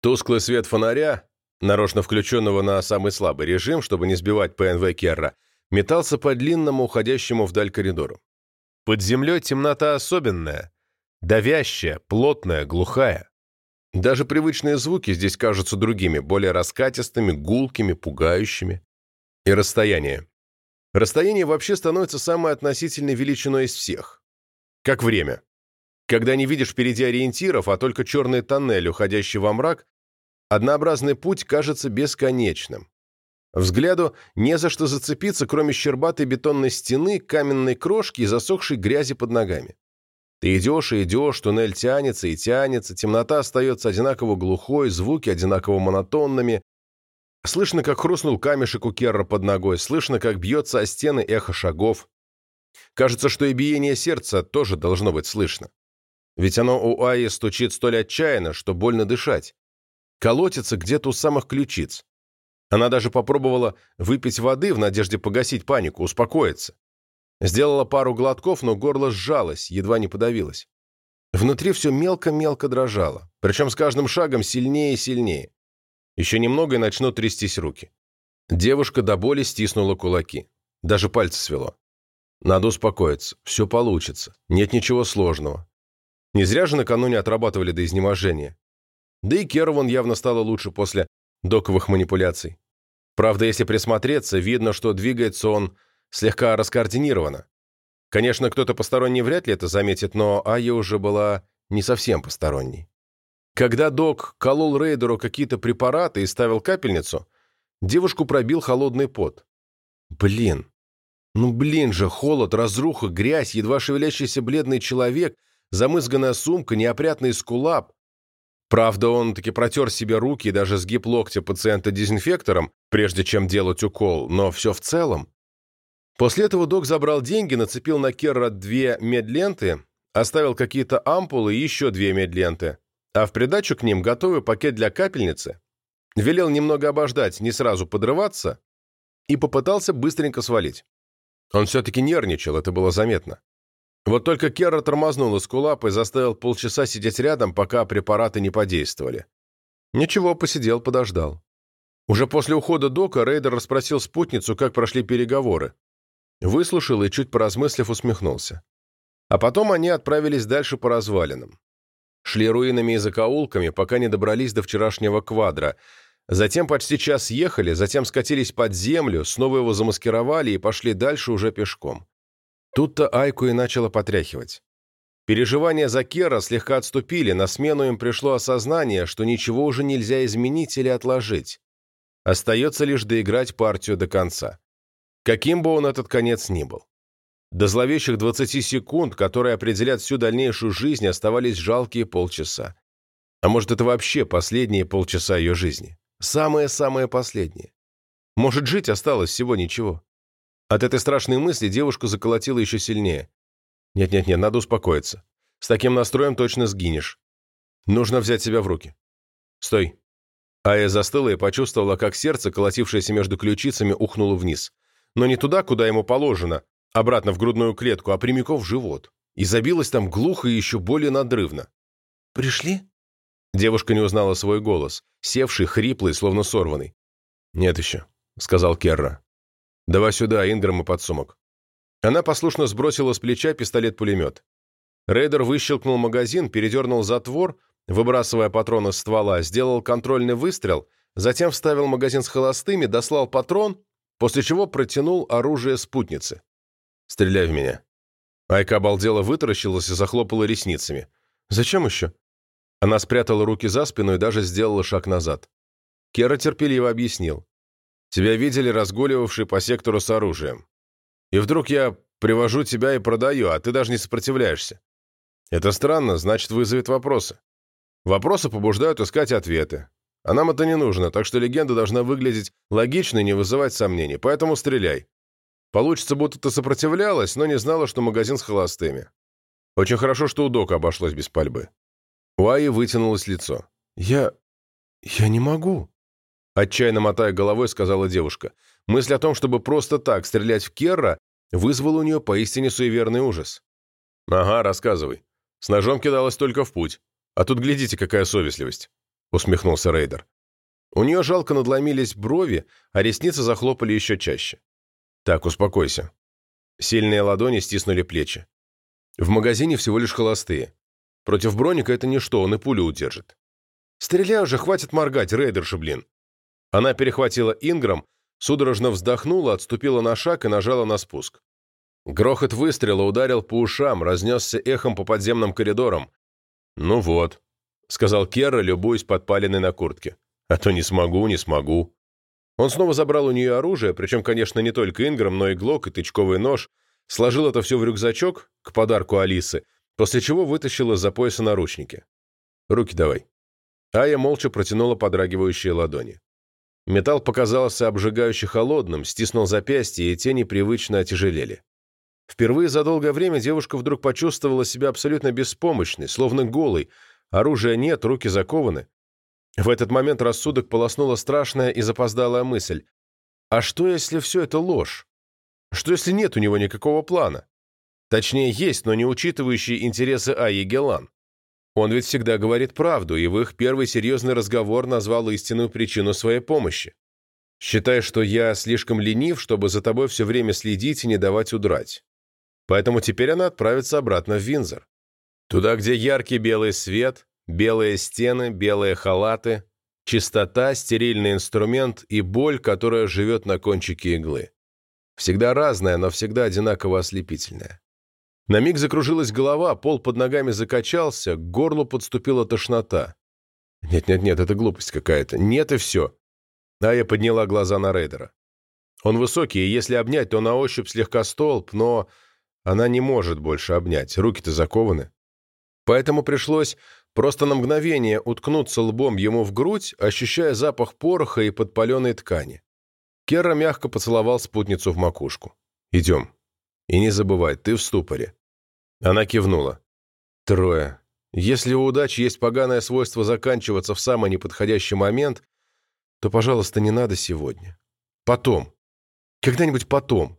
Тусклый свет фонаря, нарочно включенного на самый слабый режим, чтобы не сбивать ПНВ Керра, метался по длинному, уходящему вдаль коридору. Под землей темнота особенная, давящая, плотная, глухая. Даже привычные звуки здесь кажутся другими, более раскатистыми, гулкими, пугающими. И расстояние. Расстояние вообще становится самой относительной величиной из всех. Как время. Когда не видишь впереди ориентиров, а только черный тоннель, уходящий во мрак, однообразный путь кажется бесконечным. Взгляду не за что зацепиться, кроме щербатой бетонной стены, каменной крошки и засохшей грязи под ногами. Ты идешь и идешь, туннель тянется и тянется, темнота остается одинаково глухой, звуки одинаково монотонными. Слышно, как хрустнул камешек у Керра под ногой, слышно, как бьется о стены эхо шагов. Кажется, что и биение сердца тоже должно быть слышно. Ведь оно у Аи стучит столь отчаянно, что больно дышать. Колотится где-то у самых ключиц. Она даже попробовала выпить воды в надежде погасить панику, успокоиться. Сделала пару глотков, но горло сжалось, едва не подавилось. Внутри все мелко-мелко дрожало, причем с каждым шагом сильнее и сильнее. Еще немного и начнут трястись руки. Девушка до боли стиснула кулаки. Даже пальцы свело. Надо успокоиться. Все получится. Нет ничего сложного. Не зря же накануне отрабатывали до изнеможения. Да и Керван явно стало лучше после доковых манипуляций. Правда, если присмотреться, видно, что двигается он слегка раскоординированно. Конечно, кто-то посторонний вряд ли это заметит, но Ая уже была не совсем посторонней. Когда док колол рейдеру какие-то препараты и ставил капельницу, девушку пробил холодный пот. Блин. Ну блин же, холод, разруха, грязь, едва шевелящийся бледный человек — замызганная сумка, неопрятный скулап. Правда, он таки протер себе руки и даже сгиб локтя пациента дезинфектором, прежде чем делать укол, но все в целом. После этого док забрал деньги, нацепил на Керра две медленты, оставил какие-то ампулы и еще две медленты, а в придачу к ним готовый пакет для капельницы, велел немного обождать, не сразу подрываться, и попытался быстренько свалить. Он все-таки нервничал, это было заметно. Вот только Керра тормознул из кулап и заставил полчаса сидеть рядом, пока препараты не подействовали. Ничего, посидел, подождал. Уже после ухода Дока Рейдер расспросил спутницу, как прошли переговоры. Выслушал и, чуть поразмыслив, усмехнулся. А потом они отправились дальше по развалинам. Шли руинами и закоулками, пока не добрались до вчерашнего квадра. Затем почти час ехали, затем скатились под землю, снова его замаскировали и пошли дальше уже пешком. Тут-то Айку и начала потряхивать. Переживания за Кера слегка отступили, на смену им пришло осознание, что ничего уже нельзя изменить или отложить. Остается лишь доиграть партию до конца. Каким бы он этот конец ни был. До зловещих 20 секунд, которые определят всю дальнейшую жизнь, оставались жалкие полчаса. А может, это вообще последние полчаса ее жизни? Самое-самое последнее. Может, жить осталось всего ничего. От этой страшной мысли девушку заколотило еще сильнее. Нет-нет-нет, надо успокоиться. С таким настроем точно сгинешь. Нужно взять себя в руки. Стой. Ая застыла и почувствовала, как сердце, колотившееся между ключицами, ухнуло вниз. Но не туда, куда ему положено, обратно в грудную клетку, а прямиком в живот. И забилось там глухо и еще более надрывно. «Пришли?» Девушка не узнала свой голос, севший, хриплый, словно сорванный. «Нет еще», — сказал Керра. «Давай сюда, Инграм и подсумок». Она послушно сбросила с плеча пистолет-пулемет. Рейдер выщелкнул магазин, передернул затвор, выбрасывая патрон из ствола, сделал контрольный выстрел, затем вставил магазин с холостыми, дослал патрон, после чего протянул оружие спутницы. «Стреляй в меня». Айка обалдела вытаращилась и захлопала ресницами. «Зачем еще?» Она спрятала руки за спину и даже сделала шаг назад. Кера терпеливо объяснил. Тебя видели разгуливавший по сектору с оружием. И вдруг я привожу тебя и продаю, а ты даже не сопротивляешься. Это странно, значит, вызовет вопросы. Вопросы побуждают искать ответы. А нам это не нужно, так что легенда должна выглядеть логично и не вызывать сомнений, поэтому стреляй. Получится, будто ты сопротивлялась, но не знала, что магазин с холостыми. Очень хорошо, что у Дока обошлось без пальбы. У Аи вытянулось лицо. «Я... я не могу». Отчаянно мотая головой, сказала девушка. Мысль о том, чтобы просто так стрелять в Керра, вызвала у нее поистине суеверный ужас. «Ага, рассказывай. С ножом кидалась только в путь. А тут глядите, какая совестливость». — усмехнулся Рейдер. У нее жалко надломились брови, а ресницы захлопали еще чаще. «Так, успокойся». Сильные ладони стиснули плечи. В магазине всего лишь холостые. Против броника это ничто, он и пулю удержит. «Стреляй уже, хватит моргать, рейдерша, блин!» Она перехватила Инграм, судорожно вздохнула, отступила на шаг и нажала на спуск. Грохот выстрела ударил по ушам, разнесся эхом по подземным коридорам. «Ну вот», — сказал Керра, любуясь подпаленной на куртке. «А то не смогу, не смогу». Он снова забрал у нее оружие, причем, конечно, не только Инграм, но и глок и тычковый нож, сложил это все в рюкзачок к подарку Алисы, после чего вытащил из-за пояса наручники. «Руки давай». Ая молча протянула подрагивающие ладони. Металл показался обжигающе холодным, стиснул запястье, и те непривычно отяжелели. Впервые за долгое время девушка вдруг почувствовала себя абсолютно беспомощной, словно голой. Оружия нет, руки закованы. В этот момент рассудок полоснула страшная и запоздалая мысль. А что, если все это ложь? Что, если нет у него никакого плана? Точнее, есть, но не учитывающий интересы Аи Гелан. Он ведь всегда говорит правду, и в их первый серьезный разговор назвал истинную причину своей помощи. Считай, что я слишком ленив, чтобы за тобой все время следить и не давать удрать. Поэтому теперь она отправится обратно в Винзор. Туда, где яркий белый свет, белые стены, белые халаты, чистота, стерильный инструмент и боль, которая живет на кончике иглы. Всегда разная, но всегда одинаково ослепительная. На миг закружилась голова, пол под ногами закачался, к горлу подступила тошнота. Нет-нет-нет, это глупость какая-то. Нет и все. А я подняла глаза на Рейдера. Он высокий, и если обнять, то на ощупь слегка столб, но она не может больше обнять, руки-то закованы. Поэтому пришлось просто на мгновение уткнуться лбом ему в грудь, ощущая запах пороха и подпаленной ткани. Керра мягко поцеловал спутницу в макушку. «Идем. И не забывай, ты в ступоре. Она кивнула. Трое. Если у удачи есть поганое свойство заканчиваться в самый неподходящий момент, то, пожалуйста, не надо сегодня. Потом. Когда-нибудь потом.